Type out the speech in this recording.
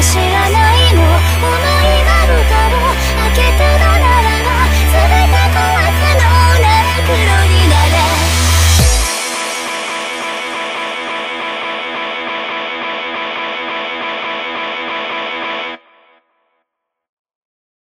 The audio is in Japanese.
知らない